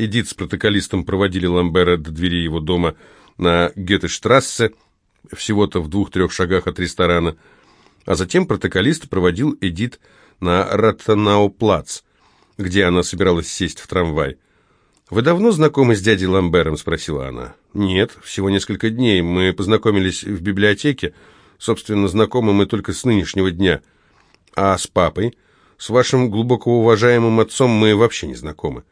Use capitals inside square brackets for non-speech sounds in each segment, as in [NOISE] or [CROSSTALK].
Эдит с протоколистом проводили Ламбера до двери его дома на Гетештрассе, всего-то в двух-трех шагах от ресторана, а затем протоколист проводил Эдит на Раттанау-плац, где она собиралась сесть в трамвай. «Вы давно знакомы с дядей Ламбером?» – спросила она. «Нет, всего несколько дней. Мы познакомились в библиотеке. Собственно, знакомы мы только с нынешнего дня. А с папой? С вашим глубоко уважаемым отцом мы вообще не знакомы».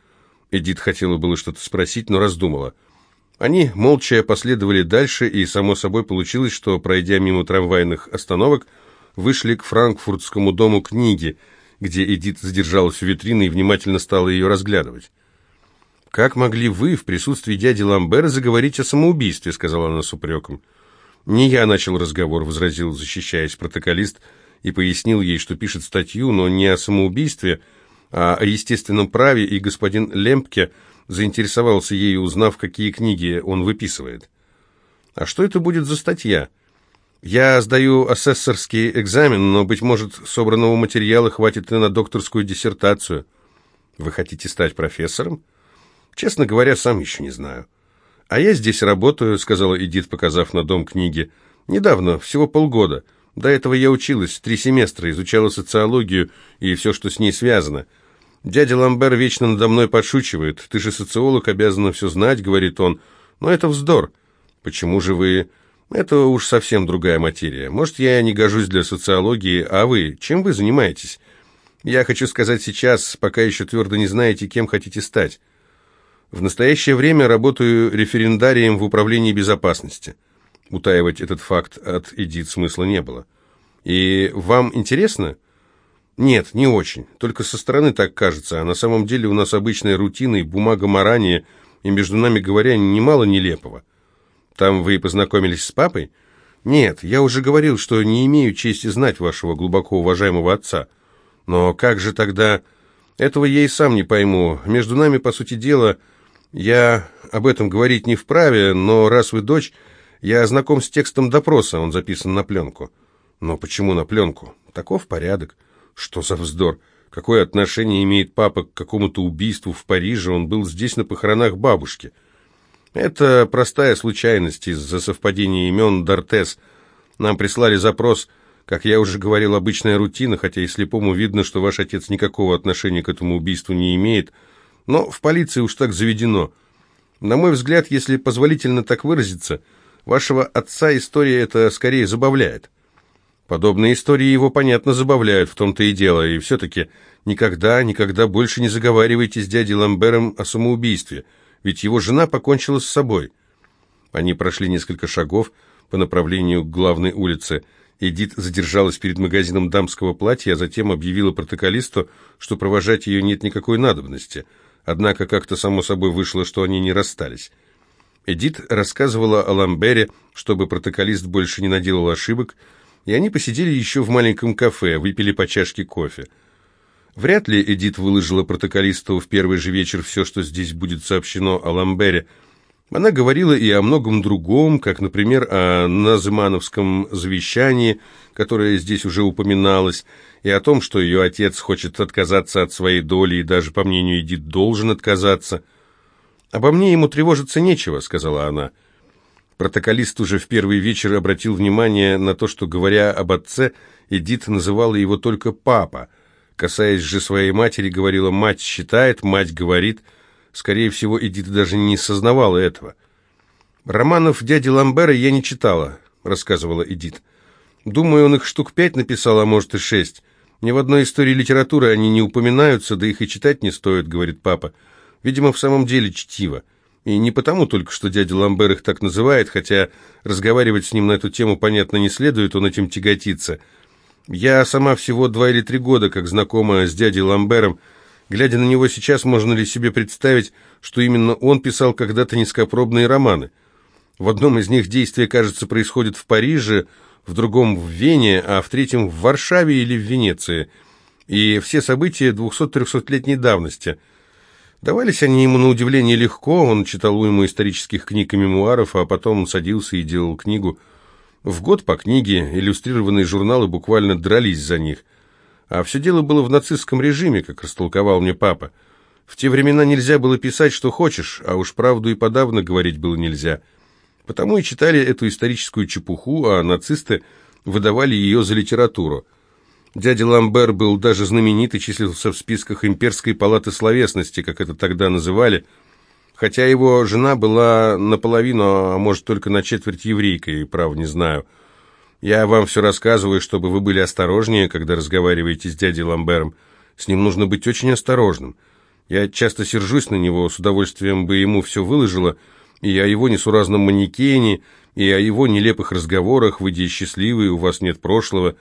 Эдит хотела было что-то спросить, но раздумала. Они молча последовали дальше, и, само собой, получилось, что, пройдя мимо трамвайных остановок, вышли к франкфуртскому дому книги, где Эдит задержалась у витрины и внимательно стала ее разглядывать. «Как могли вы в присутствии дяди Ламбера заговорить о самоубийстве?» — сказала она с упреком. «Не я начал разговор», — возразил, защищаясь протоколист, и пояснил ей, что пишет статью, но не о самоубийстве, о естественном праве, и господин Лемпке заинтересовался ею, узнав, какие книги он выписывает. «А что это будет за статья?» «Я сдаю асессорский экзамен, но, быть может, собранного материала хватит и на докторскую диссертацию». «Вы хотите стать профессором?» Честно говоря, сам еще не знаю. А я здесь работаю, сказала Эдит, показав на дом книги. Недавно, всего полгода. До этого я училась три семестра, изучала социологию и все, что с ней связано. Дядя Ламбер вечно надо мной подшучивает. Ты же социолог, обязана все знать, говорит он. Но это вздор. Почему же вы... Это уж совсем другая материя. Может, я не гожусь для социологии, а вы? Чем вы занимаетесь? Я хочу сказать сейчас, пока еще твердо не знаете, кем хотите стать. В настоящее время работаю референдарием в управлении безопасности. Утаивать этот факт от Эдит смысла не было. И вам интересно? Нет, не очень. Только со стороны так кажется, а на самом деле у нас обычная рутина и бумага марания, и, между нами говоря, немало нелепого. Там вы познакомились с папой? Нет, я уже говорил, что не имею чести знать вашего глубоко уважаемого отца. Но как же тогда... Этого я и сам не пойму. Между нами, по сути дела, я об этом говорить не вправе, но раз вы дочь, я знаком с текстом допроса, он записан на пленку. Но почему на пленку? Таков порядок. Что за вздор? Какое отношение имеет папа к какому-то убийству в Париже? Он был здесь на похоронах бабушки. Это простая случайность из-за совпадения имен Дортес. Нам прислали запрос, как я уже говорил, обычная рутина, хотя и слепому видно, что ваш отец никакого отношения к этому убийству не имеет, но в полиции уж так заведено. На мой взгляд, если позволительно так выразиться, вашего отца история это скорее забавляет. Подобные истории его, понятно, забавляют, в том-то и дело, и все-таки никогда, никогда больше не заговаривайте с дядей Ламбером о самоубийстве, ведь его жена покончила с собой. Они прошли несколько шагов по направлению к главной улице. Эдит задержалась перед магазином дамского платья, а затем объявила протоколисту, что провожать ее нет никакой надобности – Однако как-то само собой вышло, что они не расстались. Эдит рассказывала о Ламбере, чтобы протоколист больше не наделал ошибок, и они посидели еще в маленьком кафе, выпили по чашке кофе. Вряд ли Эдит выложила протоколисту в первый же вечер все, что здесь будет сообщено о Ламбере. Она говорила и о многом другом, как, например, о Назымановском завещании, которое здесь уже упоминалось, и о том, что ее отец хочет отказаться от своей доли и даже, по мнению Эдит, должен отказаться. «Обо мне ему тревожиться нечего», — сказала она. Протоколист уже в первый вечер обратил внимание на то, что, говоря об отце, Эдит называла его только «папа». Касаясь же своей матери, говорила «мать считает», «мать говорит». Скорее всего, Эдит даже не сознавала этого. «Романов дяди Ламбера я не читала», — рассказывала Эдит. «Думаю, он их штук пять написал, а может и шесть. Ни в одной истории литературы они не упоминаются, да их и читать не стоит, говорит папа. Видимо, в самом деле чтиво. И не потому только, что дядя Ламбер их так называет, хотя разговаривать с ним на эту тему, понятно, не следует, он этим тяготится. Я сама всего два или три года, как знакома с дядей Ламбером, Глядя на него сейчас, можно ли себе представить, что именно он писал когда-то низкопробные романы? В одном из них действие, кажется, происходит в Париже, в другом в Вене, а в третьем в Варшаве или в Венеции. И все события 200-300-летней давности. Давались они ему на удивление легко, он читал уйму исторических книг и мемуаров, а потом садился и делал книгу. В год по книге иллюстрированные журналы буквально дрались за них. А все дело было в нацистском режиме, как растолковал мне папа. В те времена нельзя было писать, что хочешь, а уж правду и подавно говорить было нельзя. Потому и читали эту историческую чепуху, а нацисты выдавали ее за литературу. Дядя Ламбер был даже знаменит и числился в списках имперской палаты словесности, как это тогда называли, хотя его жена была наполовину, а может только на четверть еврейкой, прав не знаю. Я вам все рассказываю, чтобы вы были осторожнее, когда разговариваете с дядей Ламбером. С ним нужно быть очень осторожным. Я часто сержусь на него, с удовольствием бы ему все выложила, и о его несуразном манекене, и о его нелепых разговорах, выйдя счастливый, у вас нет прошлого.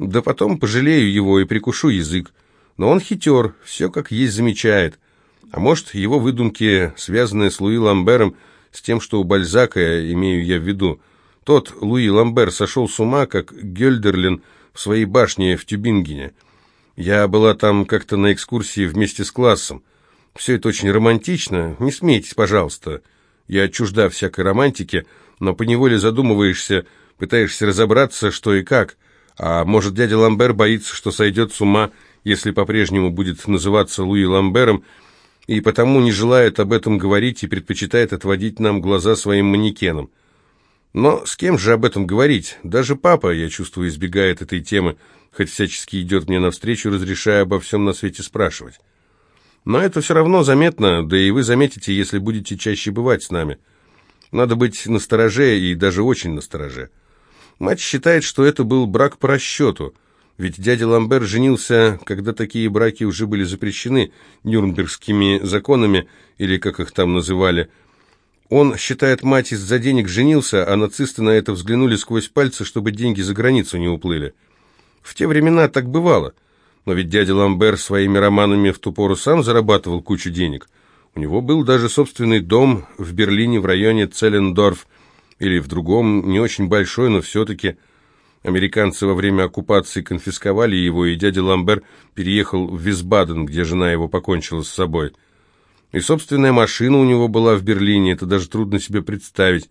Да потом пожалею его и прикушу язык. Но он хитер, все как есть замечает. А может, его выдумки, связанные с Луи Ламбером, с тем, что у Бальзака, имею я в виду. Тот, Луи Ламбер, сошел с ума, как Гёльдерлин в своей башне в Тюбингене. Я была там как-то на экскурсии вместе с классом. Все это очень романтично. Не смейтесь, пожалуйста. Я чужда всякой романтики, но поневоле задумываешься, пытаешься разобраться, что и как. А может, дядя Ламбер боится, что сойдет с ума, если по-прежнему будет называться Луи Ламбером, и потому не желает об этом говорить и предпочитает отводить нам глаза своим манекеном. Но с кем же об этом говорить? Даже папа, я чувствую, избегает этой темы, хоть всячески идет мне навстречу, разрешая обо всем на свете спрашивать. Но это все равно заметно, да и вы заметите, если будете чаще бывать с нами. Надо быть настороже и даже очень настороже. Мать считает, что это был брак по расчету, ведь дядя Ламбер женился, когда такие браки уже были запрещены нюрнбергскими законами, или как их там называли. Он, считает, мать из-за денег женился, а нацисты на это взглянули сквозь пальцы, чтобы деньги за границу не уплыли. В те времена так бывало – но ведь дядя Ламбер своими романами в ту пору сам зарабатывал кучу денег. У него был даже собственный дом в Берлине в районе Целлендорф, или в другом, не очень большой, но все-таки. Американцы во время оккупации конфисковали его, и дядя Ламбер переехал в Висбаден, где жена его покончила с собой. И собственная машина у него была в Берлине, это даже трудно себе представить.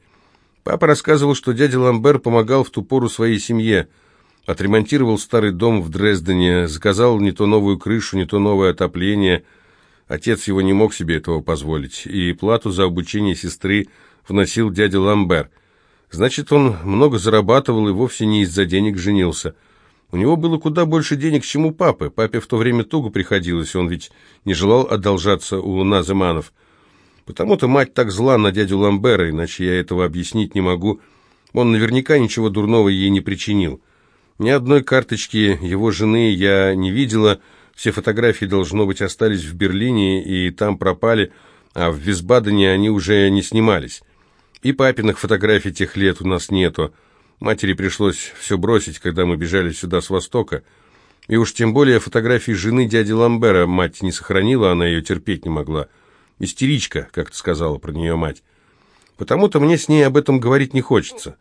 Папа рассказывал, что дядя Ламбер помогал в ту пору своей семье – Отремонтировал старый дом в Дрездене, заказал не то новую крышу, не то новое отопление. Отец его не мог себе этого позволить, и плату за обучение сестры вносил дядя Ламбер. Значит, он много зарабатывал и вовсе не из-за денег женился. У него было куда больше денег, чем у папы. Папе в то время туго приходилось, он ведь не желал одолжаться у Назыманов. Потому-то мать так зла на дядю Ламбера, иначе я этого объяснить не могу. Он наверняка ничего дурного ей не причинил. Ни одной карточки его жены я не видела, все фотографии, должно быть, остались в Берлине и там пропали, а в Висбадене они уже не снимались. И папиных фотографий тех лет у нас нету. Матери пришлось все бросить, когда мы бежали сюда с Востока. И уж тем более фотографии жены дяди Ламбера мать не сохранила, она ее терпеть не могла. Истеричка, как-то сказала про нее мать. Потому-то мне с ней об этом говорить не хочется.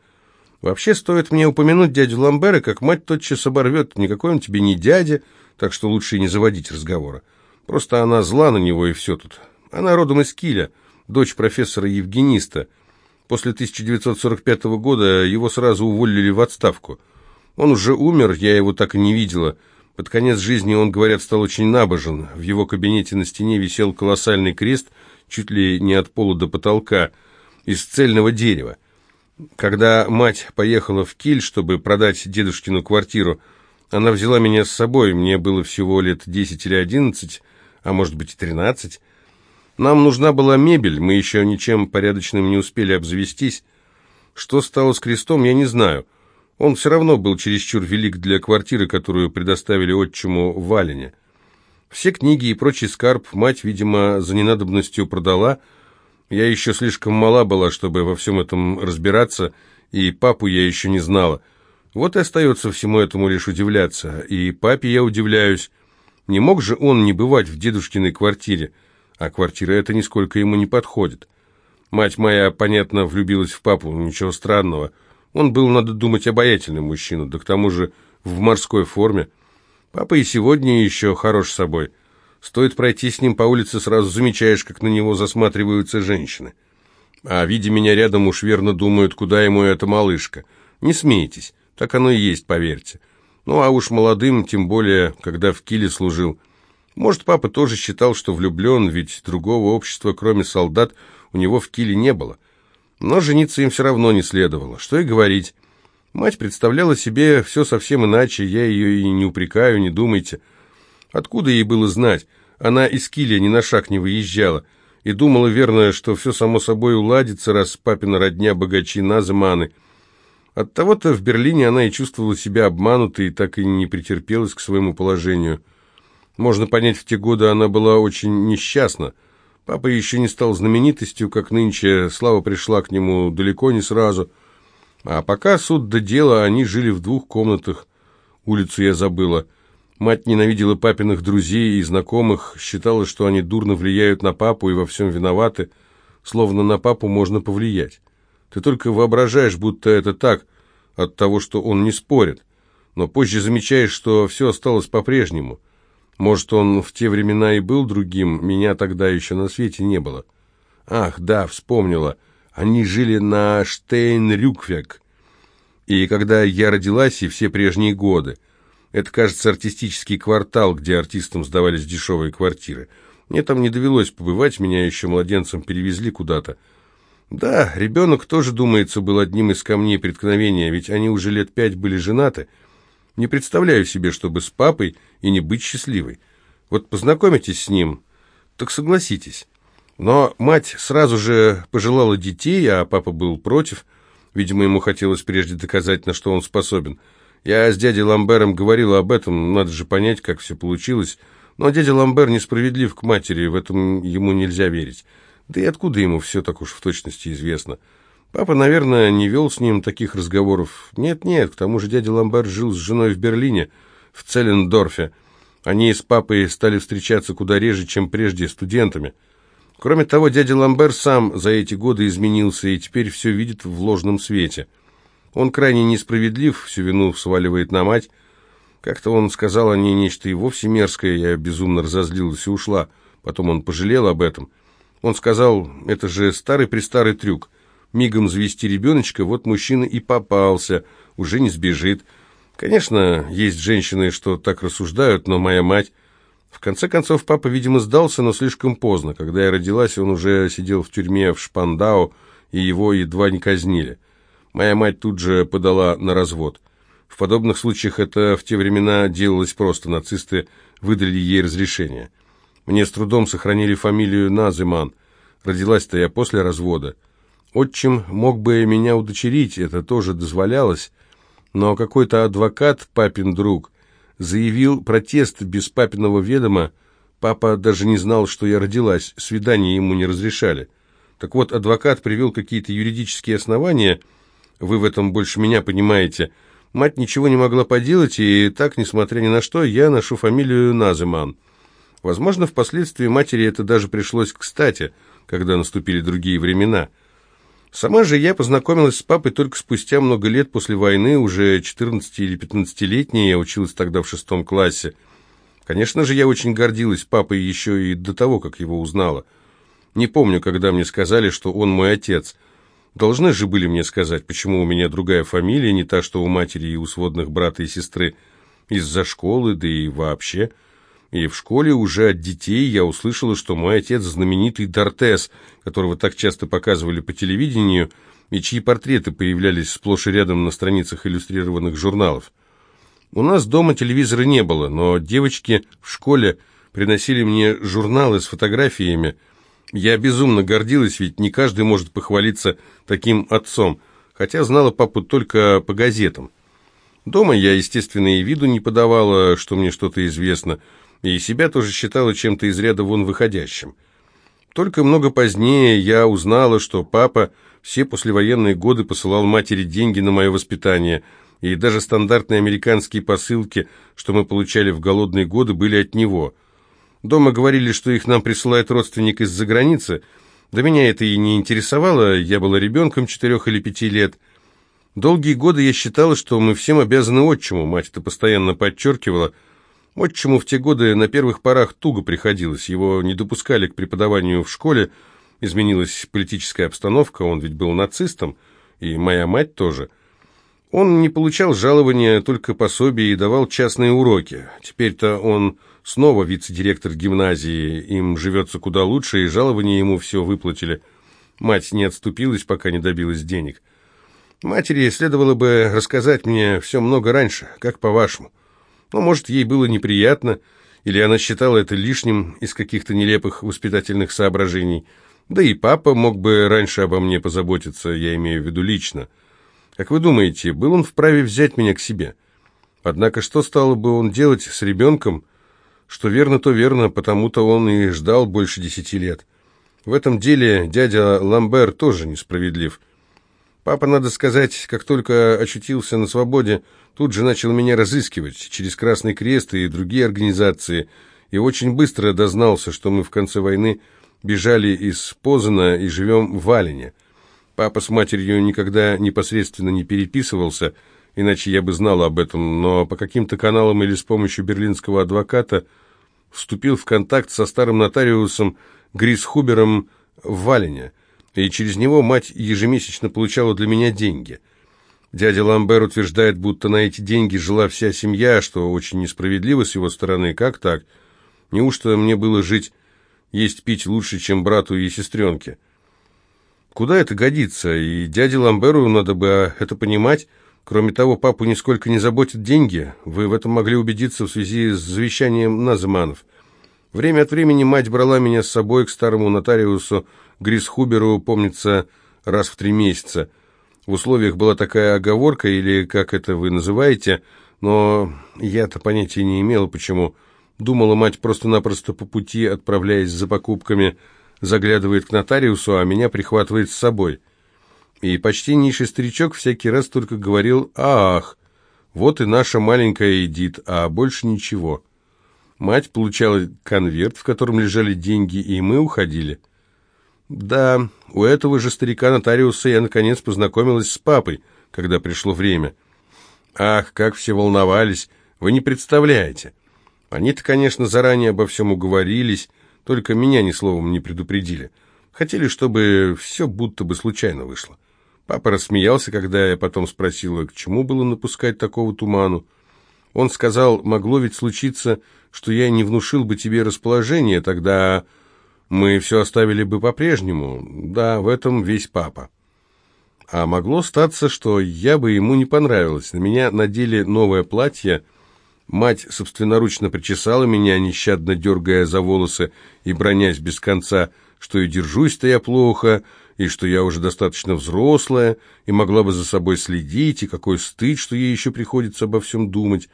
Вообще, стоит мне упомянуть дядю Ламбера, как мать тотчас оборвет. Никакой он тебе не дядя, так что лучше и не заводить разговора. Просто она зла на него, и все тут. Она родом из Киля, дочь профессора-евгениста. После 1945 года его сразу уволили в отставку. Он уже умер, я его так и не видела. Под конец жизни он, говорят, стал очень набожен. В его кабинете на стене висел колоссальный крест, чуть ли не от пола до потолка, из цельного дерева. Когда мать поехала в Киль, чтобы продать дедушкину квартиру, она взяла меня с собой, мне было всего лет десять или одиннадцать, а может быть и тринадцать. Нам нужна была мебель, мы еще ничем порядочным не успели обзавестись. Что стало с крестом, я не знаю. Он все равно был чересчур велик для квартиры, которую предоставили отчиму в Валене. Все книги и прочий скарб мать, видимо, за ненадобностью продала, я еще слишком мала была, чтобы во всем этом разбираться, и папу я еще не знала. Вот и остается всему этому лишь удивляться. И папе я удивляюсь. Не мог же он не бывать в дедушкиной квартире, а квартира эта нисколько ему не подходит. Мать моя, понятно, влюбилась в папу, ничего странного. Он был, надо думать, обаятельный мужчина, да к тому же в морской форме. Папа и сегодня еще хорош собой. Стоит пройти с ним по улице, сразу замечаешь, как на него засматриваются женщины. А, видя меня рядом, уж верно думают, куда ему эта малышка. Не смейтесь, так оно и есть, поверьте. Ну, а уж молодым, тем более, когда в Киле служил. Может, папа тоже считал, что влюблен, ведь другого общества, кроме солдат, у него в Киле не было. Но жениться им все равно не следовало. Что и говорить. Мать представляла себе все совсем иначе, я ее и не упрекаю, не думайте. Откуда ей было знать? Она из Киля ни на шаг не выезжала и думала верно, что все само собой уладится, раз папина родня богачи Назыманы. Оттого-то в Берлине она и чувствовала себя обманутой и так и не претерпелась к своему положению. Можно понять, в те годы она была очень несчастна. Папа еще не стал знаменитостью, как нынче, слава пришла к нему далеко не сразу. А пока суд до дела, они жили в двух комнатах. Улицу я забыла. Мать ненавидела папиных друзей и знакомых, считала, что они дурно влияют на папу и во всем виноваты, словно на папу можно повлиять. Ты только воображаешь, будто это так, от того, что он не спорит, но позже замечаешь, что все осталось по-прежнему. Может, он в те времена и был другим, меня тогда еще на свете не было. Ах, да, вспомнила, они жили на Штейнрюквек, и когда я родилась, и все прежние годы. Это, кажется, артистический квартал, где артистам сдавались дешевые квартиры. Мне там не довелось побывать, меня еще младенцем перевезли куда-то. Да, ребенок тоже, думается, был одним из камней преткновения, ведь они уже лет пять были женаты. Не представляю себе, чтобы с папой и не быть счастливой. Вот познакомитесь с ним, так согласитесь. Но мать сразу же пожелала детей, а папа был против. Видимо, ему хотелось прежде доказать, на что он способен. Я с дядей Ламбером говорила об этом, надо же понять, как все получилось. Но дядя Ламбер несправедлив к матери, в этом ему нельзя верить. Да и откуда ему все так уж в точности известно? Папа, наверное, не вел с ним таких разговоров. Нет-нет, к тому же дядя Ламбер жил с женой в Берлине, в Целлендорфе. Они с папой стали встречаться куда реже, чем прежде студентами. Кроме того, дядя Ламбер сам за эти годы изменился и теперь все видит в ложном свете. Он крайне несправедлив, всю вину сваливает на мать. Как-то он сказал о ней нечто и вовсе мерзкое, я безумно разозлилась и ушла. Потом он пожалел об этом. Он сказал, это же старый-престарый трюк. Мигом завести ребеночка, вот мужчина и попался, уже не сбежит. Конечно, есть женщины, что так рассуждают, но моя мать... В конце концов, папа, видимо, сдался, но слишком поздно. Когда я родилась, он уже сидел в тюрьме в Шпандау, и его едва не казнили. Моя мать тут же подала на развод. В подобных случаях это в те времена делалось просто. Нацисты выдали ей разрешение. Мне с трудом сохранили фамилию Назыман. Родилась-то я после развода. Отчим мог бы меня удочерить, это тоже дозволялось, но какой-то адвокат, папин друг, заявил протест без папиного ведома. Папа даже не знал, что я родилась, свидание ему не разрешали. Так вот, адвокат привел какие-то юридические основания – вы в этом больше меня понимаете. Мать ничего не могла поделать, и так, несмотря ни на что, я ношу фамилию Назыман. Возможно, впоследствии матери это даже пришлось кстати, когда наступили другие времена. Сама же я познакомилась с папой только спустя много лет после войны, уже 14 или 15-летняя, я училась тогда в шестом классе. Конечно же, я очень гордилась папой еще и до того, как его узнала. Не помню, когда мне сказали, что он мой отец – Должны же были мне сказать, почему у меня другая фамилия, не та, что у матери и у сводных брата и сестры. Из-за школы, да и вообще. И в школе уже от детей я услышала, что мой отец знаменитый Дортес, которого так часто показывали по телевидению, и чьи портреты появлялись сплошь и рядом на страницах иллюстрированных журналов. У нас дома телевизора не было, но девочки в школе приносили мне журналы с фотографиями, я безумно гордилась, ведь не каждый может похвалиться таким отцом, хотя знала папу только по газетам. Дома я, естественно, и виду не подавала, что мне что-то известно, и себя тоже считала чем-то из ряда вон выходящим. Только много позднее я узнала, что папа все послевоенные годы посылал матери деньги на мое воспитание, и даже стандартные американские посылки, что мы получали в голодные годы, были от него – Дома говорили, что их нам присылает родственник из-за границы. Да меня это и не интересовало, я была ребенком четырех или пяти лет. Долгие годы я считала, что мы всем обязаны отчиму, мать это постоянно подчеркивала. Отчиму в те годы на первых порах туго приходилось, его не допускали к преподаванию в школе, изменилась политическая обстановка, он ведь был нацистом, и моя мать тоже. Он не получал жалования, только пособия и давал частные уроки. Теперь-то он снова вице-директор гимназии, им живется куда лучше, и жалования ему все выплатили. Мать не отступилась, пока не добилась денег. Матери следовало бы рассказать мне все много раньше, как по-вашему. Но, может, ей было неприятно, или она считала это лишним из каких-то нелепых воспитательных соображений. Да и папа мог бы раньше обо мне позаботиться, я имею в виду лично. Как вы думаете, был он вправе взять меня к себе? Однако что стало бы он делать с ребенком? Что верно, то верно, потому-то он и ждал больше десяти лет. В этом деле дядя Ламбер тоже несправедлив. Папа, надо сказать, как только очутился на свободе, тут же начал меня разыскивать через Красный Крест и другие организации, и очень быстро дознался, что мы в конце войны бежали из Позана и живем в Валине. Папа с матерью никогда непосредственно не переписывался, иначе я бы знал об этом, но по каким-то каналам или с помощью берлинского адвоката вступил в контакт со старым нотариусом Грис Хубером в Валине, и через него мать ежемесячно получала для меня деньги. Дядя Ламбер утверждает, будто на эти деньги жила вся семья, что очень несправедливо с его стороны. Как так? Неужто мне было жить, есть, пить лучше, чем брату и сестренке?» Куда это годится? И дяде Ламберу надо бы это понимать. Кроме того, папу нисколько не заботят деньги. Вы в этом могли убедиться в связи с завещанием Назыманов. Время от времени мать брала меня с собой к старому нотариусу Грисхуберу, помнится, раз в три месяца. В условиях была такая оговорка, или как это вы называете, но я-то понятия не имела, почему. Думала, мать просто-напросто по пути, отправляясь за покупками, заглядывает к нотариусу, а меня прихватывает с собой. И почти низший старичок всякий раз только говорил «Ах, вот и наша маленькая Эдит, а больше ничего». Мать получала конверт, в котором лежали деньги, и мы уходили. Да, у этого же старика-нотариуса я, наконец, познакомилась с папой, когда пришло время. Ах, как все волновались, вы не представляете. Они-то, конечно, заранее обо всем уговорились, только меня ни словом не предупредили. Хотели, чтобы все будто бы случайно вышло. Папа рассмеялся, когда я потом спросила, к чему было напускать такого туману. Он сказал, могло ведь случиться, что я не внушил бы тебе расположение, тогда мы все оставили бы по-прежнему. Да, в этом весь папа. А могло статься, что я бы ему не понравилась. На меня надели новое платье – Мать собственноручно причесала меня, нещадно дергая за волосы и бронясь без конца, что и держусь-то я плохо, и что я уже достаточно взрослая, и могла бы за собой следить, и какой стыд, что ей еще приходится обо всем думать.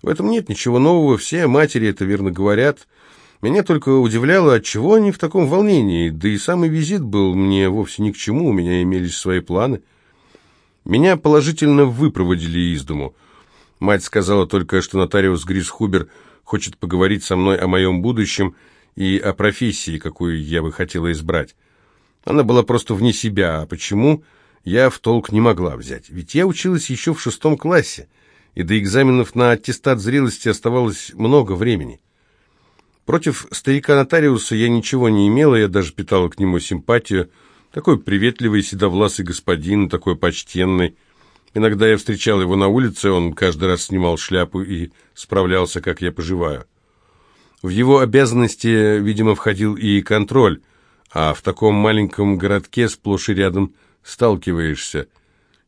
В этом нет ничего нового, все матери это верно говорят. Меня только удивляло, отчего они в таком волнении, да и самый визит был мне вовсе ни к чему, у меня имелись свои планы. Меня положительно выпроводили из дому — Мать сказала только, что нотариус Грис Хубер хочет поговорить со мной о моем будущем и о профессии, какую я бы хотела избрать. Она была просто вне себя, а почему, я в толк не могла взять. Ведь я училась еще в шестом классе, и до экзаменов на аттестат зрелости оставалось много времени. Против старика-нотариуса я ничего не имела, я даже питала к нему симпатию. Такой приветливый, седовласый господин, такой почтенный. Иногда я встречал его на улице, он каждый раз снимал шляпу и справлялся, как я поживаю. В его обязанности, видимо, входил и контроль, а в таком маленьком городке сплошь и рядом сталкиваешься.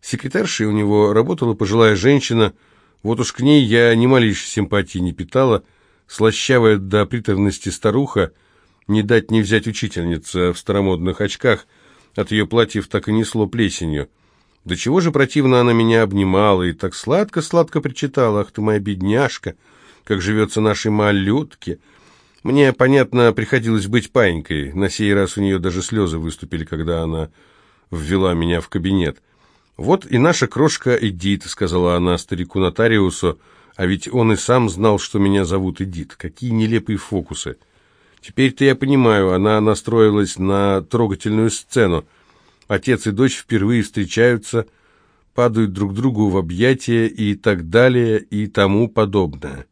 Секретаршей у него работала пожилая женщина, вот уж к ней я ни малейшей симпатии не питала, слащавая до приторности старуха, не дать не взять учительница в старомодных очках, от ее платьев так и несло плесенью. До чего же противно она меня обнимала и так сладко-сладко причитала, «Ах ты моя бедняжка, как живется нашей малютке!» Мне, понятно, приходилось быть паинькой. На сей раз у нее даже слезы выступили, когда она ввела меня в кабинет. «Вот и наша крошка Эдит», — сказала она старику-нотариусу, а ведь он и сам знал, что меня зовут Эдит. Какие нелепые фокусы! Теперь-то я понимаю, она настроилась на трогательную сцену. Отец и дочь впервые встречаются, падают друг другу в объятия и так далее и тому подобное.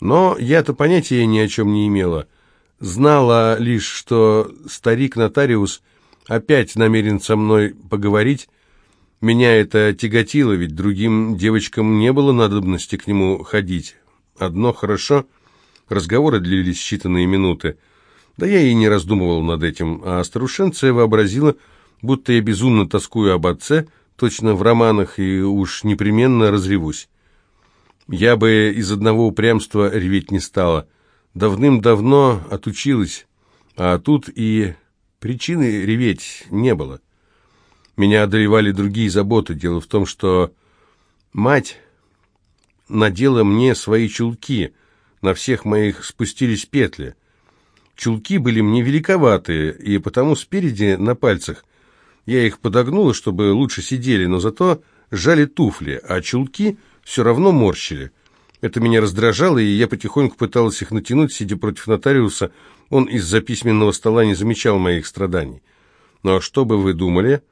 Но я-то понятия ни о чем не имела. Знала лишь, что старик-нотариус опять намерен со мной поговорить, Меня это тяготило, ведь другим девочкам не было надобности к нему ходить. Одно хорошо, разговоры длились считанные минуты. Да я и не раздумывал над этим, а старушенция вообразила, будто я безумно тоскую об отце, точно в романах, и уж непременно разревусь. Я бы из одного упрямства реветь не стала. Давным-давно отучилась, а тут и причины реветь не было. Меня одолевали другие заботы. Дело в том, что мать надела мне свои чулки, на всех моих спустились петли. Чулки были мне великоватые, и потому спереди на пальцах я их подогнула, чтобы лучше сидели, но зато сжали туфли, а чулки все равно морщили. Это меня раздражало, и я потихоньку пыталась их натянуть, сидя против нотариуса. Он из-за письменного стола не замечал моих страданий. Но что бы вы думали?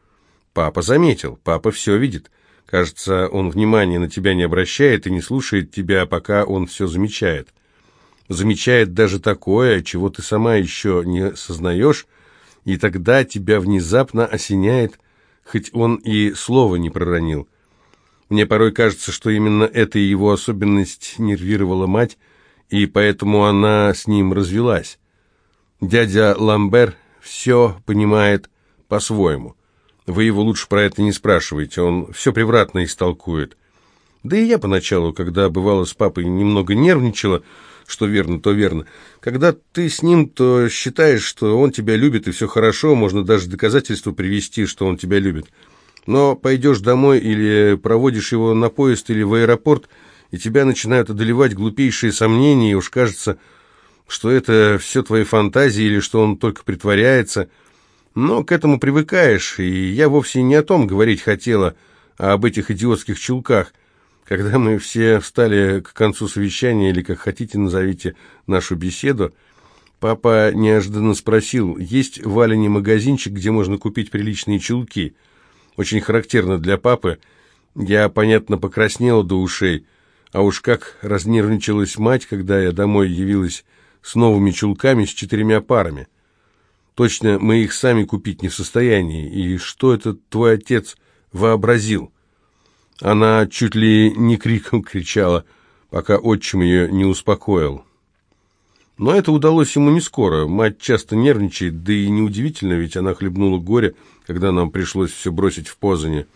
Папа заметил, папа все видит. Кажется, он внимания на тебя не обращает и не слушает тебя, пока он все замечает. Замечает даже такое, чего ты сама еще не сознаешь, и тогда тебя внезапно осеняет, хоть он и слова не проронил. Мне порой кажется, что именно эта его особенность нервировала мать, и поэтому она с ним развелась. Дядя Ламбер все понимает по-своему. Вы его лучше про это не спрашивайте, он все превратно истолкует. Да и я поначалу, когда бывало с папой немного нервничала, что верно, то верно. Когда ты с ним, то считаешь, что он тебя любит, и все хорошо, можно даже доказательства привести, что он тебя любит. Но пойдешь домой или проводишь его на поезд или в аэропорт, и тебя начинают одолевать глупейшие сомнения, и уж кажется, что это все твои фантазии или что он только притворяется. Но к этому привыкаешь, и я вовсе не о том говорить хотела, а об этих идиотских чулках. Когда мы все встали к концу совещания, или как хотите назовите нашу беседу, папа неожиданно спросил, есть в Алине магазинчик, где можно купить приличные чулки – очень характерно для папы. Я, понятно, покраснела до ушей, а уж как разнервничалась мать, когда я домой явилась с новыми чулками с четырьмя парами. Точно мы их сами купить не в состоянии, и что этот твой отец вообразил? Она чуть ли не криком [LAUGHS] кричала, пока отчим ее не успокоил. Но это удалось ему не скоро. Мать часто нервничает, да и неудивительно, ведь она хлебнула горе, когда нам пришлось все бросить в Позане.